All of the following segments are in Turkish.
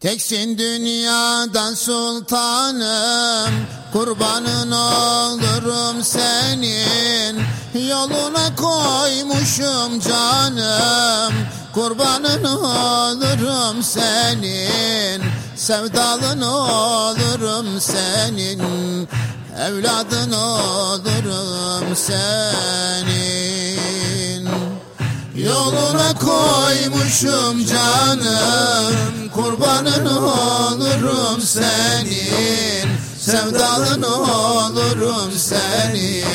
Teksin dünyada sultanım Kurbanın olurum senin. Yoluna koymuşum canım Kurbanın olurum senin. Sevdalın olurum senin Evladın olurum senin Yoluna koymuşum canım Kurbanın olurum senin Sevdalın olurum senin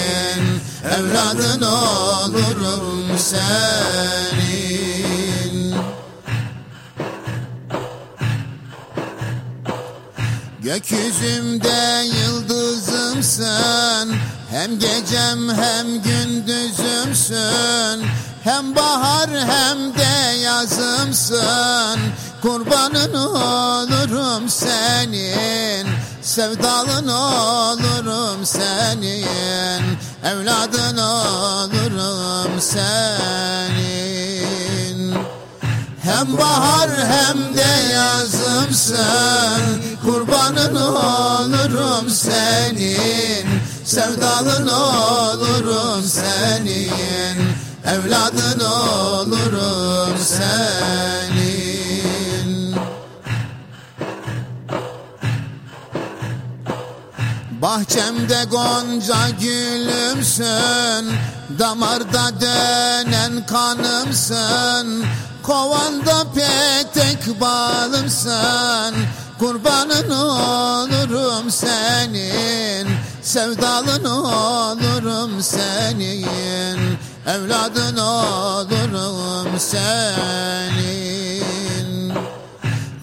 Evladın olurum senin. Gökyüzümde yıldızımsın Hem gecem hem gündüzümsün Hem bahar hem de yazımsın. Kurbanın olurum senin. Sevdalın olurum senin. Evladın olurum senin. Hem bahar hem de yazımsın. Kurbanın olurum senin. Sevdalın olurum senin Evladın olurum senin. Bahçemde gonca gülümsün Damarda dönen kanımsın. Kovanda petek balımsın Kurbanın olurum senin. Sevdalın olurum senin Evladın olurum senin.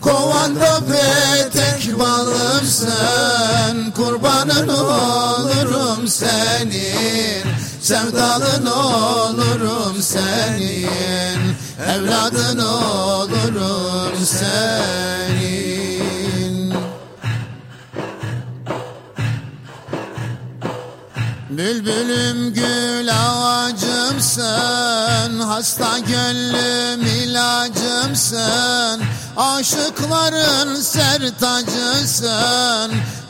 Kovanda petek balımsın Kurbanın olurum senin. Sevdalın olurum senin. Evladın olurum senin. Bülbülüm gül ağacımsın Hasta gönlüm ilacımsın. Aşıkların sertacısın.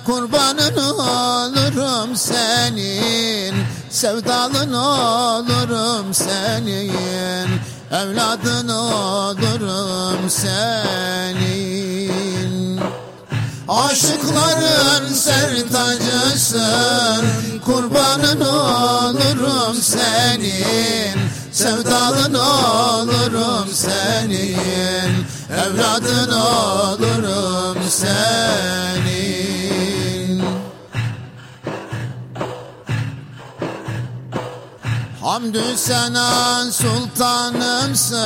Kurbanın olurum senin. Sevdalın olurum senin. Evladın olurum senin. Aşıkların sertacısın. Kurbanın senin Sevdalın olurum senin Evladın olurum senin. Hamdü sena sultanımsın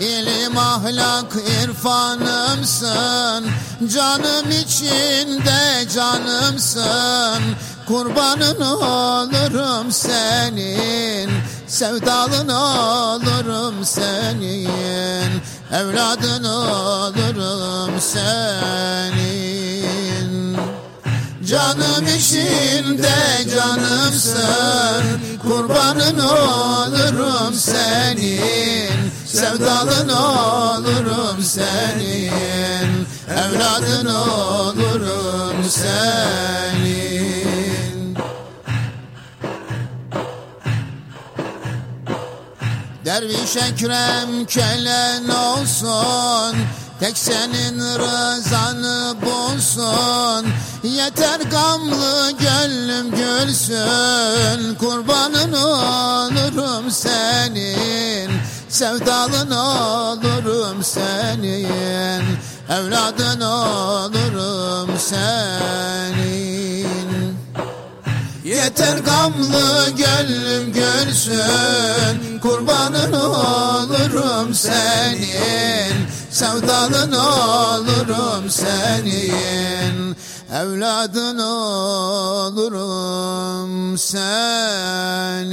İlim ahlak irfanımsın Canım içinde canımsın Kurbanın olurum senin Sevdalın olurum senin Evladın olurum senin. Canım içinde canımsın Kurbanın olurum senin Sevdalın olurum senin Evladın olurum senin Derviş Ekrem kölen olsun Tek senin rızanı bulsun. Yeter gamlı gönlüm gülsün Kurbanın olurum senin. Sevdalın olurum senin Evladın olurum senin Yeter gamlı gönlüm gülsün Kurbanın olurum senin Sevdalın olurum senin Evladın olurum senin